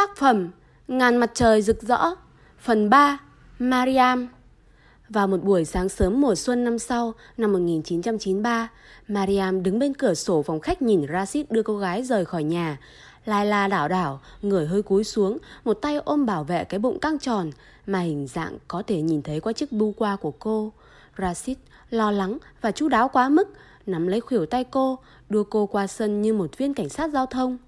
Tác phẩm Ngàn mặt trời rực rỡ Phần 3 Mariam Vào một buổi sáng sớm mùa xuân năm sau, năm 1993, Mariam đứng bên cửa sổ phòng khách nhìn Rashid đưa cô gái rời khỏi nhà. Lai la đảo đảo, người hơi cúi xuống, một tay ôm bảo vệ cái bụng căng tròn, mà hình dạng có thể nhìn thấy qua chiếc bu qua của cô. Rashid lo lắng và chú đáo quá mức, nắm lấy khuỷu tay cô, đưa cô qua sân như một viên cảnh sát giao thông.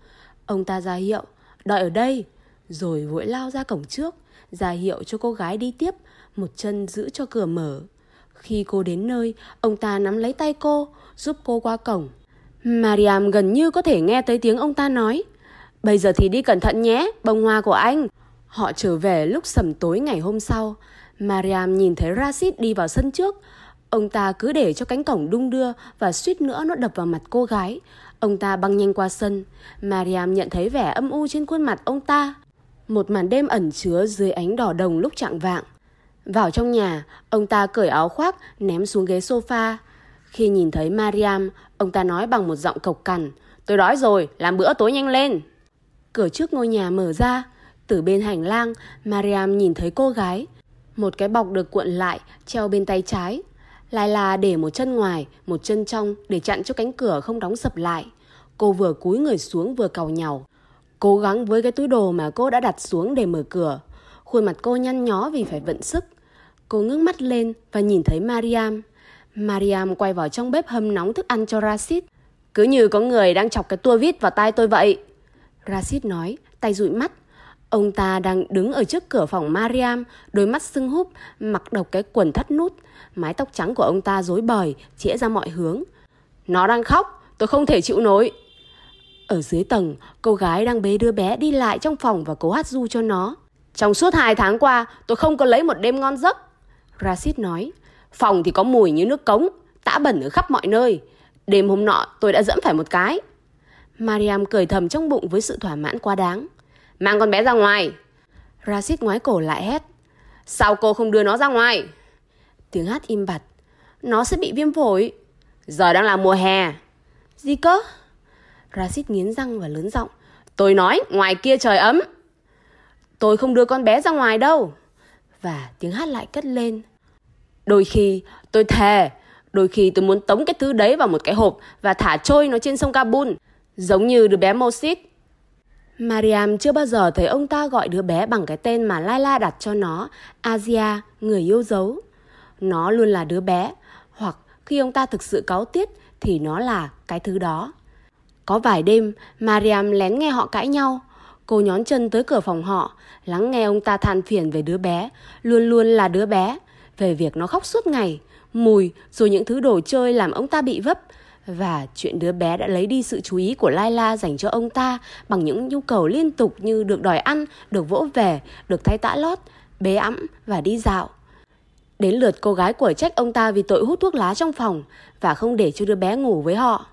Ông ta ra hiệu, đợi ở đây, rồi vội lao ra cổng trước, ra hiệu cho cô gái đi tiếp, một chân giữ cho cửa mở. Khi cô đến nơi, ông ta nắm lấy tay cô, giúp cô qua cổng. Mariam gần như có thể nghe thấy tiếng ông ta nói. Bây giờ thì đi cẩn thận nhé, bông hoa của anh. Họ trở về lúc sầm tối ngày hôm sau. Mariam nhìn thấy Rashid đi vào sân trước. Ông ta cứ để cho cánh cổng đung đưa và suýt nữa nó đập vào mặt cô gái. Ông ta băng nhanh qua sân. Mariam nhận thấy vẻ âm u trên khuôn mặt ông ta. Một màn đêm ẩn chứa dưới ánh đỏ đồng lúc trạng vạng. Vào trong nhà, ông ta cởi áo khoác, ném xuống ghế sofa. Khi nhìn thấy Mariam, ông ta nói bằng một giọng cộc cằn. Tôi đói rồi, làm bữa tối nhanh lên. Cửa trước ngôi nhà mở ra. Từ bên hành lang, Mariam nhìn thấy cô gái. Một cái bọc được cuộn lại, treo bên tay trái. Lại là để một chân ngoài, một chân trong để chặn cho cánh cửa không đóng sập lại. Cô vừa cúi người xuống vừa cầu nhàu. Cố gắng với cái túi đồ mà cô đã đặt xuống để mở cửa. Khuôn mặt cô nhăn nhó vì phải vận sức. Cô ngước mắt lên và nhìn thấy Mariam. Mariam quay vào trong bếp hâm nóng thức ăn cho Rashid. Cứ như có người đang chọc cái tua vít vào tai tôi vậy. Rashid nói, tay dụi mắt. Ông ta đang đứng ở trước cửa phòng Mariam, đôi mắt sưng húp, mặc độc cái quần thắt nút. Mái tóc trắng của ông ta rối bời, chĩa ra mọi hướng. Nó đang khóc, tôi không thể chịu nổi. Ở dưới tầng, cô gái đang bế đứa bé đi lại trong phòng và cố hát du cho nó. Trong suốt hai tháng qua, tôi không có lấy một đêm ngon giấc. Rashid nói, phòng thì có mùi như nước cống, tã bẩn ở khắp mọi nơi. Đêm hôm nọ tôi đã dẫm phải một cái. Mariam cười thầm trong bụng với sự thỏa mãn quá đáng. Mang con bé ra ngoài. Rashid ngoái cổ lại hét. Sao cô không đưa nó ra ngoài? Tiếng hát im bặt. Nó sẽ bị viêm phổi. Giờ đang là mùa hè. Gì cơ? Rashid nghiến răng và lớn giọng. Tôi nói ngoài kia trời ấm. Tôi không đưa con bé ra ngoài đâu. Và tiếng hát lại cất lên. Đôi khi tôi thề, đôi khi tôi muốn tống cái thứ đấy vào một cái hộp và thả trôi nó trên sông Kabul, giống như đứa bé Mosit. Mariam chưa bao giờ thấy ông ta gọi đứa bé bằng cái tên mà Laila đặt cho nó, Asia, người yêu dấu. Nó luôn là đứa bé, hoặc khi ông ta thực sự cáu tiết thì nó là cái thứ đó. Có vài đêm, Mariam lén nghe họ cãi nhau. Cô nhón chân tới cửa phòng họ, lắng nghe ông ta than phiền về đứa bé, luôn luôn là đứa bé, về việc nó khóc suốt ngày, mùi rồi những thứ đồ chơi làm ông ta bị vấp. Và chuyện đứa bé đã lấy đi sự chú ý của Laila dành cho ông ta bằng những nhu cầu liên tục như được đòi ăn, được vỗ về, được thay tã lót, bế ẵm và đi dạo. Đến lượt cô gái của trách ông ta vì tội hút thuốc lá trong phòng và không để cho đứa bé ngủ với họ.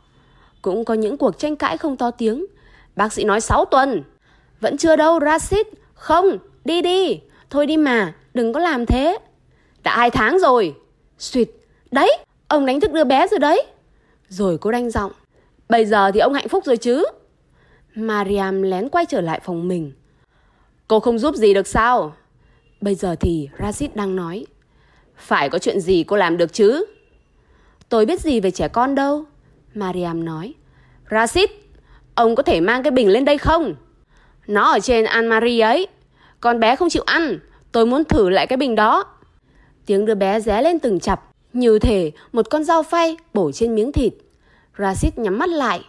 Cũng có những cuộc tranh cãi không to tiếng. Bác sĩ nói 6 tuần. Vẫn chưa đâu, Rashid. Không, đi đi. Thôi đi mà, đừng có làm thế. Đã hai tháng rồi. Xuyệt, đấy, ông đánh thức đứa bé rồi đấy. Rồi cô đanh giọng. Bây giờ thì ông hạnh phúc rồi chứ. Mariam lén quay trở lại phòng mình. Cô không giúp gì được sao? Bây giờ thì Rashid đang nói. Phải có chuyện gì cô làm được chứ? Tôi biết gì về trẻ con đâu. Mariam nói. Rashid, ông có thể mang cái bình lên đây không? Nó ở trên Anne-Marie ấy. Con bé không chịu ăn. Tôi muốn thử lại cái bình đó. Tiếng đứa bé ré lên từng chập. Như thể một con dao phay bổ trên miếng thịt. Rashid nhắm mắt lại.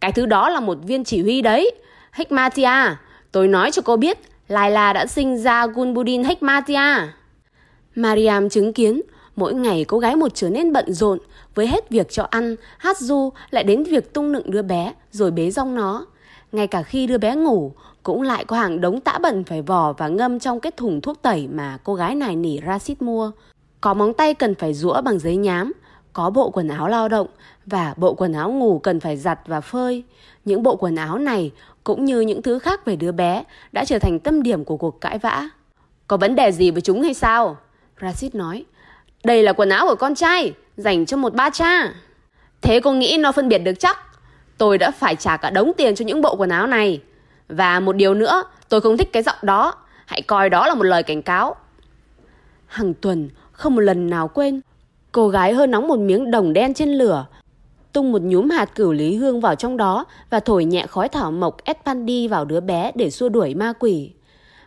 Cái thứ đó là một viên chỉ huy đấy. Hekmatia, tôi nói cho cô biết, Laila đã sinh ra Gunbudin Hekmatia. Mariam chứng kiến, mỗi ngày cô gái một trở nên bận rộn, với hết việc cho ăn, hát du lại đến việc tung nựng đứa bé rồi bế rong nó. Ngay cả khi đứa bé ngủ, cũng lại có hàng đống tã bẩn phải vò và ngâm trong cái thùng thuốc tẩy mà cô gái này nỉ Rashid mua. Có móng tay cần phải rũa bằng giấy nhám, có bộ quần áo lao động và bộ quần áo ngủ cần phải giặt và phơi. Những bộ quần áo này cũng như những thứ khác về đứa bé đã trở thành tâm điểm của cuộc cãi vã. Có vấn đề gì với chúng hay sao? Rashid nói. Đây là quần áo của con trai, dành cho một ba cha. Thế cô nghĩ nó phân biệt được chắc? Tôi đã phải trả cả đống tiền cho những bộ quần áo này. Và một điều nữa, tôi không thích cái giọng đó. Hãy coi đó là một lời cảnh cáo. Hàng tuần, không một lần nào quên, cô gái hơi nóng một miếng đồng đen trên lửa, tung một nhúm hạt cửu lý hương vào trong đó và thổi nhẹ khói thảo mộc Espandi vào đứa bé để xua đuổi ma quỷ.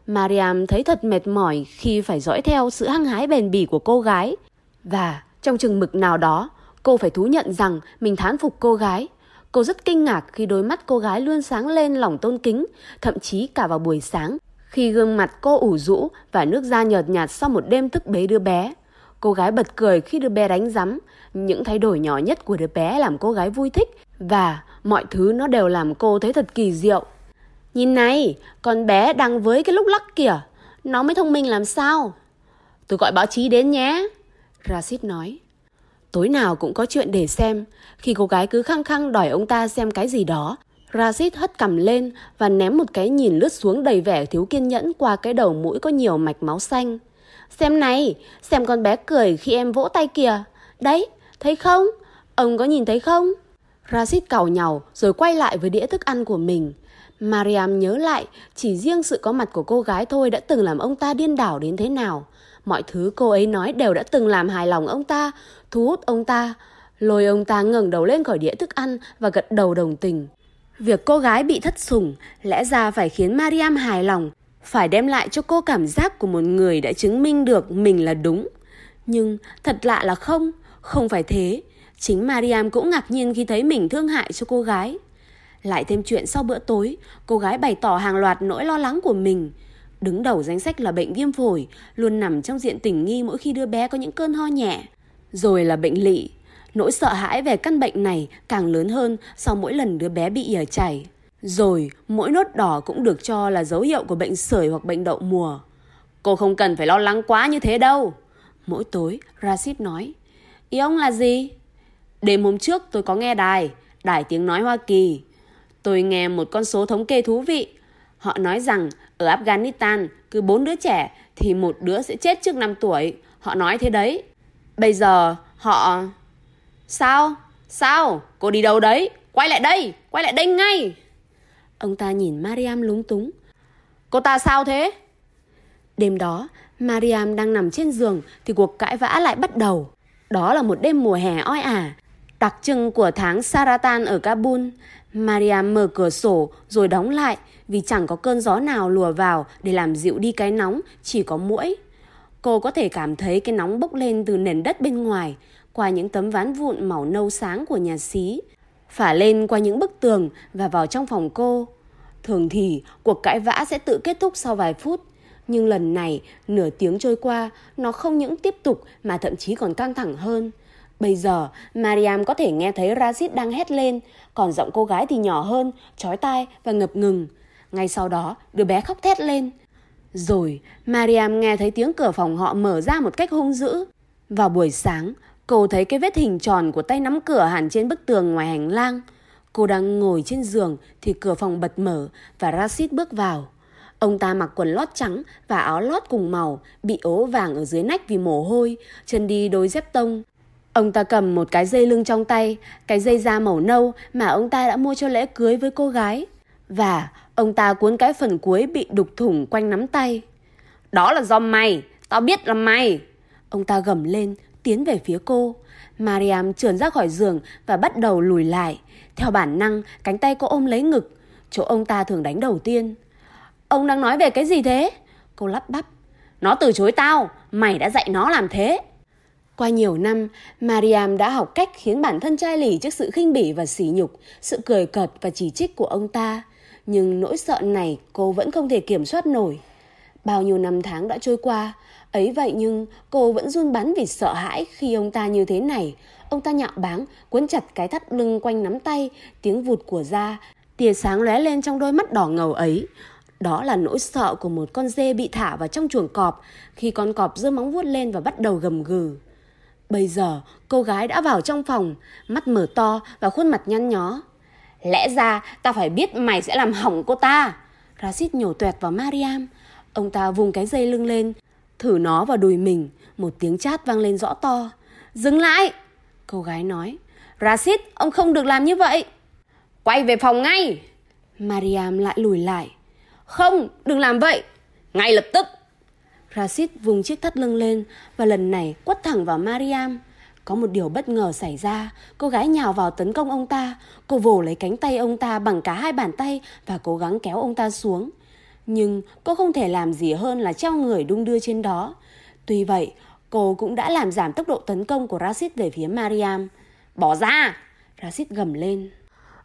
Mariam thấy thật mệt mỏi khi phải dõi theo sự hăng hái bền bỉ của cô gái. Và trong chừng mực nào đó, cô phải thú nhận rằng mình thán phục cô gái. Cô rất kinh ngạc khi đôi mắt cô gái luôn sáng lên lòng tôn kính, thậm chí cả vào buổi sáng, khi gương mặt cô ủ rũ và nước da nhợt nhạt sau một đêm thức bế đứa bé. Cô gái bật cười khi đứa bé đánh rắm. Những thay đổi nhỏ nhất của đứa bé làm cô gái vui thích và mọi thứ nó đều làm cô thấy thật kỳ diệu. Nhìn này, con bé đang với cái lúc lắc kìa. Nó mới thông minh làm sao? Tôi gọi báo chí đến nhé. Rashid nói. Tối nào cũng có chuyện để xem. Khi cô gái cứ khăng khăng đòi ông ta xem cái gì đó, Razit hất cầm lên và ném một cái nhìn lướt xuống đầy vẻ thiếu kiên nhẫn qua cái đầu mũi có nhiều mạch máu xanh. Xem này, xem con bé cười khi em vỗ tay kìa. Đấy, thấy không? Ông có nhìn thấy không? Razit cào nhàu rồi quay lại với đĩa thức ăn của mình. Mariam nhớ lại, chỉ riêng sự có mặt của cô gái thôi đã từng làm ông ta điên đảo đến thế nào. Mọi thứ cô ấy nói đều đã từng làm hài lòng ông ta, thu hút ông ta. Lôi ông ta ngẩng đầu lên khỏi đĩa thức ăn và gật đầu đồng tình. Việc cô gái bị thất sủng lẽ ra phải khiến Mariam hài lòng, phải đem lại cho cô cảm giác của một người đã chứng minh được mình là đúng. Nhưng thật lạ là không, không phải thế. Chính Mariam cũng ngạc nhiên khi thấy mình thương hại cho cô gái. Lại thêm chuyện sau bữa tối, cô gái bày tỏ hàng loạt nỗi lo lắng của mình. Đứng đầu danh sách là bệnh viêm phổi, luôn nằm trong diện tình nghi mỗi khi đứa bé có những cơn ho nhẹ. Rồi là bệnh lị. Nỗi sợ hãi về căn bệnh này càng lớn hơn sau mỗi lần đứa bé bị ỉa chảy. Rồi, mỗi nốt đỏ cũng được cho là dấu hiệu của bệnh sởi hoặc bệnh đậu mùa. Cô không cần phải lo lắng quá như thế đâu. Mỗi tối, Rashid nói. Ý ông là gì? Đêm hôm trước tôi có nghe đài, đài tiếng nói Hoa Kỳ. Tôi nghe một con số thống kê thú vị. Họ nói rằng ở Afghanistan, cứ bốn đứa trẻ thì một đứa sẽ chết trước 5 tuổi. Họ nói thế đấy. Bây giờ họ... Sao? Sao? Cô đi đâu đấy? Quay lại đây! Quay lại đây ngay! Ông ta nhìn Mariam lúng túng. Cô ta sao thế? Đêm đó, Mariam đang nằm trên giường thì cuộc cãi vã lại bắt đầu. Đó là một đêm mùa hè oi ả, đặc trưng của tháng Saratan ở Kabul. Mariam mở cửa sổ rồi đóng lại vì chẳng có cơn gió nào lùa vào để làm dịu đi cái nóng, chỉ có muỗi. Cô có thể cảm thấy cái nóng bốc lên từ nền đất bên ngoài, qua những tấm ván vụn màu nâu sáng của nhà xí, phả lên qua những bức tường và vào trong phòng cô. Thường thì cuộc cãi vã sẽ tự kết thúc sau vài phút, nhưng lần này nửa tiếng trôi qua, nó không những tiếp tục mà thậm chí còn căng thẳng hơn. Bây giờ, Mariam có thể nghe thấy Rashid đang hét lên, còn giọng cô gái thì nhỏ hơn, chói tai và ngập ngừng. Ngay sau đó, đứa bé khóc thét lên. Rồi, Mariam nghe thấy tiếng cửa phòng họ mở ra một cách hung dữ. Vào buổi sáng, cô thấy cái vết hình tròn của tay nắm cửa hẳn trên bức tường ngoài hành lang. Cô đang ngồi trên giường thì cửa phòng bật mở và Rashid bước vào. Ông ta mặc quần lót trắng và áo lót cùng màu, bị ố vàng ở dưới nách vì mồ hôi, chân đi đôi dép tông. Ông ta cầm một cái dây lưng trong tay, cái dây da màu nâu mà ông ta đã mua cho lễ cưới với cô gái. Và ông ta cuốn cái phần cuối bị đục thủng quanh nắm tay. Đó là do mày, tao biết là mày. Ông ta gầm lên, tiến về phía cô. Mariam trườn ra khỏi giường và bắt đầu lùi lại. Theo bản năng, cánh tay cô ôm lấy ngực, chỗ ông ta thường đánh đầu tiên. Ông đang nói về cái gì thế? Cô lắp bắp. Nó từ chối tao, mày đã dạy nó làm thế. Qua nhiều năm, Mariam đã học cách khiến bản thân chai lì trước sự khinh bỉ và sỉ nhục, sự cười cợt và chỉ trích của ông ta. Nhưng nỗi sợ này cô vẫn không thể kiểm soát nổi. Bao nhiêu năm tháng đã trôi qua, ấy vậy nhưng cô vẫn run bắn vì sợ hãi khi ông ta như thế này. Ông ta nhạo báng, cuốn chặt cái thắt lưng quanh nắm tay, tiếng vụt của da, tia sáng lóe lên trong đôi mắt đỏ ngầu ấy. Đó là nỗi sợ của một con dê bị thả vào trong chuồng cọp khi con cọp giơ móng vuốt lên và bắt đầu gầm gừ. Bây giờ, cô gái đã vào trong phòng, mắt mở to và khuôn mặt nhăn nhó. Lẽ ra, ta phải biết mày sẽ làm hỏng cô ta. Rashid nhổ tuẹt vào Mariam. Ông ta vùng cái dây lưng lên, thử nó vào đùi mình. Một tiếng chát vang lên rõ to. Dừng lại! Cô gái nói. Rashid, ông không được làm như vậy. Quay về phòng ngay! Mariam lại lùi lại. Không, đừng làm vậy. Ngay lập tức. Rashid vùng chiếc thắt lưng lên và lần này quất thẳng vào Mariam. Có một điều bất ngờ xảy ra, cô gái nhào vào tấn công ông ta, cô vồ lấy cánh tay ông ta bằng cả hai bàn tay và cố gắng kéo ông ta xuống. Nhưng cô không thể làm gì hơn là treo người đung đưa trên đó. Tuy vậy, cô cũng đã làm giảm tốc độ tấn công của Rashid về phía Mariam. Bỏ ra! Rashid gầm lên.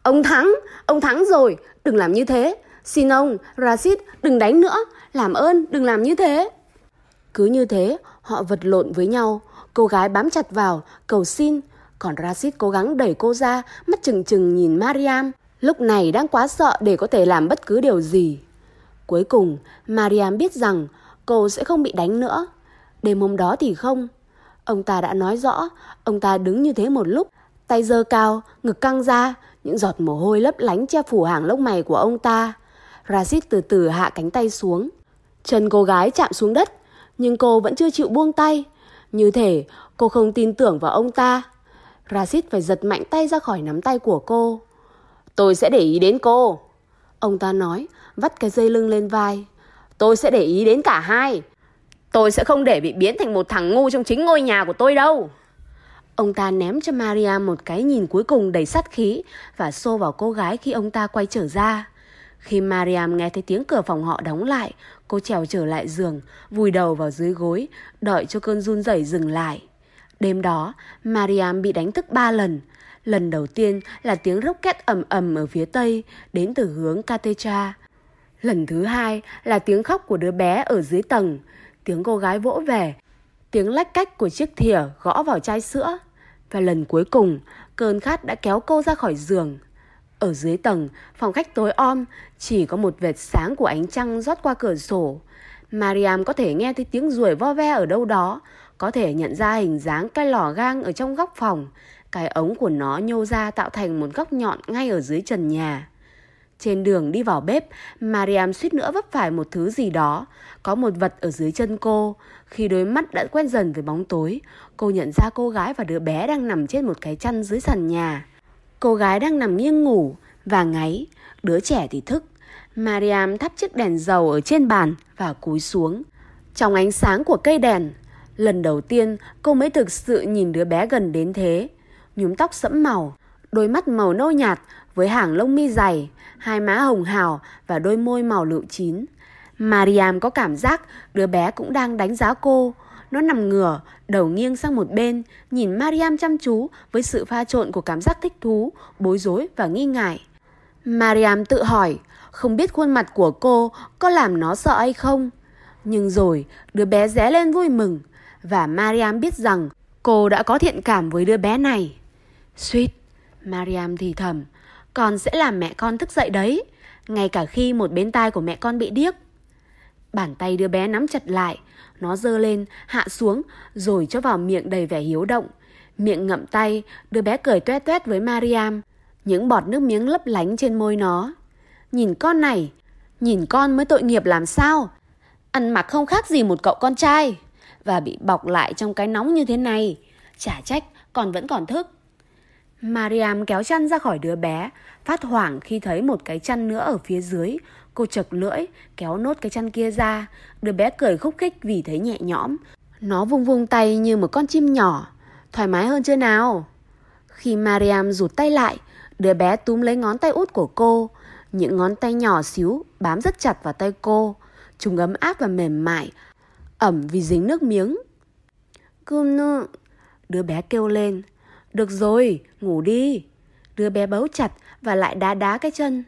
Ông thắng! Ông thắng rồi! Đừng làm như thế! Xin ông, Rashid, đừng đánh nữa! Làm ơn, đừng làm như thế! Cứ như thế, họ vật lộn với nhau. Cô gái bám chặt vào, cầu xin. Còn Rashid cố gắng đẩy cô ra, mắt chừng chừng nhìn Mariam. Lúc này đang quá sợ để có thể làm bất cứ điều gì. Cuối cùng, Mariam biết rằng cô sẽ không bị đánh nữa. Đêm hôm đó thì không. Ông ta đã nói rõ, ông ta đứng như thế một lúc, tay giơ cao, ngực căng ra, những giọt mồ hôi lấp lánh che phủ hàng lông mày của ông ta. Rashid từ từ hạ cánh tay xuống. Chân cô gái chạm xuống đất, nhưng cô vẫn chưa chịu buông tay. Như thể cô không tin tưởng vào ông ta. Rashid phải giật mạnh tay ra khỏi nắm tay của cô. Tôi sẽ để ý đến cô. Ông ta nói, vắt cái dây lưng lên vai. Tôi sẽ để ý đến cả hai. Tôi sẽ không để bị biến thành một thằng ngu trong chính ngôi nhà của tôi đâu. Ông ta ném cho Maria một cái nhìn cuối cùng đầy sát khí và xô vào cô gái khi ông ta quay trở ra. Khi Mariam nghe thấy tiếng cửa phòng họ đóng lại, cô trèo trở lại giường, vùi đầu vào dưới gối, đợi cho cơn run rẩy dừng lại. Đêm đó, Mariam bị đánh thức ba lần. Lần đầu tiên là tiếng rocket ầm ầm ở phía tây, đến từ hướng Katecha. Lần thứ hai là tiếng khóc của đứa bé ở dưới tầng, tiếng cô gái vỗ về, tiếng lách cách của chiếc thìa gõ vào chai sữa. Và lần cuối cùng, cơn khát đã kéo cô ra khỏi giường. Ở dưới tầng, phòng khách tối om, chỉ có một vệt sáng của ánh trăng rót qua cửa sổ. Mariam có thể nghe thấy tiếng ruồi vo ve ở đâu đó, có thể nhận ra hình dáng cái lò gang ở trong góc phòng. Cái ống của nó nhô ra tạo thành một góc nhọn ngay ở dưới trần nhà. Trên đường đi vào bếp, Mariam suýt nữa vấp phải một thứ gì đó. Có một vật ở dưới chân cô. Khi đôi mắt đã quen dần với bóng tối, cô nhận ra cô gái và đứa bé đang nằm trên một cái chăn dưới sàn nhà. Cô gái đang nằm nghiêng ngủ và ngáy, đứa trẻ thì thức. Mariam thắp chiếc đèn dầu ở trên bàn và cúi xuống. Trong ánh sáng của cây đèn, lần đầu tiên cô mới thực sự nhìn đứa bé gần đến thế. Nhúm tóc sẫm màu, đôi mắt màu nâu nhạt với hàng lông mi dày, hai má hồng hào và đôi môi màu lựu chín. Mariam có cảm giác đứa bé cũng đang đánh giá cô. Nó nằm ngửa, đầu nghiêng sang một bên, nhìn Mariam chăm chú với sự pha trộn của cảm giác thích thú, bối rối và nghi ngại. Mariam tự hỏi, không biết khuôn mặt của cô có làm nó sợ hay không. Nhưng rồi, đứa bé ré lên vui mừng, và Mariam biết rằng cô đã có thiện cảm với đứa bé này. Suýt, Mariam thì thầm, con sẽ làm mẹ con thức dậy đấy, ngay cả khi một bên tai của mẹ con bị điếc. Bàn tay đứa bé nắm chặt lại, nó dơ lên, hạ xuống, rồi cho vào miệng đầy vẻ hiếu động. Miệng ngậm tay, đứa bé cười tuét tuét với Mariam. Những bọt nước miếng lấp lánh trên môi nó. Nhìn con này, nhìn con mới tội nghiệp làm sao. Ăn mặc không khác gì một cậu con trai. Và bị bọc lại trong cái nóng như thế này. Chả trách, con vẫn còn thức. Mariam kéo chăn ra khỏi đứa bé, phát hoảng khi thấy một cái chăn nữa ở phía dưới. Cô chật lưỡi, kéo nốt cái chăn kia ra. Đứa bé cười khúc khích vì thấy nhẹ nhõm. Nó vung vung tay như một con chim nhỏ. Thoải mái hơn chưa nào? Khi Mariam rụt tay lại, đứa bé túm lấy ngón tay út của cô. Những ngón tay nhỏ xíu bám rất chặt vào tay cô. Chúng ấm áp và mềm mại, ẩm vì dính nước miếng. Cơm nụ, đứa bé kêu lên. Được rồi, ngủ đi. Đứa bé bấu chặt và lại đá đá cái chân.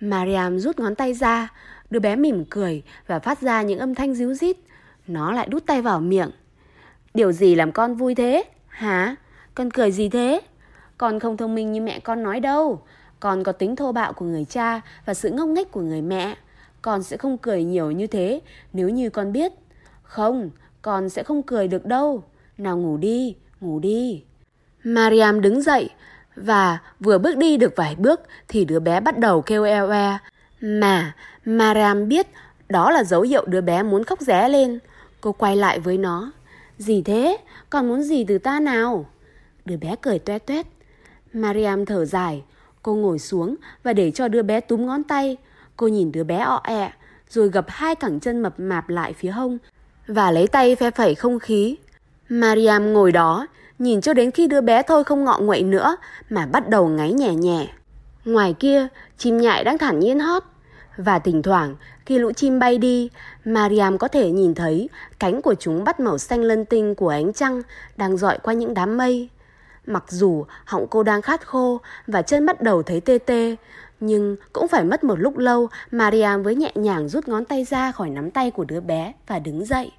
Mariam rút ngón tay ra, đứa bé mỉm cười và phát ra những âm thanh ríu rít. Nó lại đút tay vào miệng. Điều gì làm con vui thế? Hả? Con cười gì thế? Con không thông minh như mẹ con nói đâu. Con có tính thô bạo của người cha và sự ngốc nghếch của người mẹ. Con sẽ không cười nhiều như thế nếu như con biết. Không, con sẽ không cười được đâu. Nào ngủ đi, ngủ đi. Mariam đứng dậy và vừa bước đi được vài bước thì đứa bé bắt đầu kêu eo e. Mà Mariam biết đó là dấu hiệu đứa bé muốn khóc ré lên. Cô quay lại với nó. Gì thế? Con muốn gì từ ta nào? Đứa bé cười toe toét. Mariam thở dài. Cô ngồi xuống và để cho đứa bé túm ngón tay. Cô nhìn đứa bé ọ ẹ. E, rồi gập hai cẳng chân mập mạp lại phía hông và lấy tay phe phẩy không khí. Mariam ngồi đó, nhìn cho đến khi đứa bé thôi không ngọ nguậy nữa mà bắt đầu ngáy nhẹ nhẹ. Ngoài kia, chim nhại đang thản nhiên hót. Và thỉnh thoảng, khi lũ chim bay đi, Mariam có thể nhìn thấy cánh của chúng bắt màu xanh lân tinh của ánh trăng đang dọi qua những đám mây. Mặc dù họng cô đang khát khô và chân bắt đầu thấy tê tê, nhưng cũng phải mất một lúc lâu, Mariam với nhẹ nhàng rút ngón tay ra khỏi nắm tay của đứa bé và đứng dậy.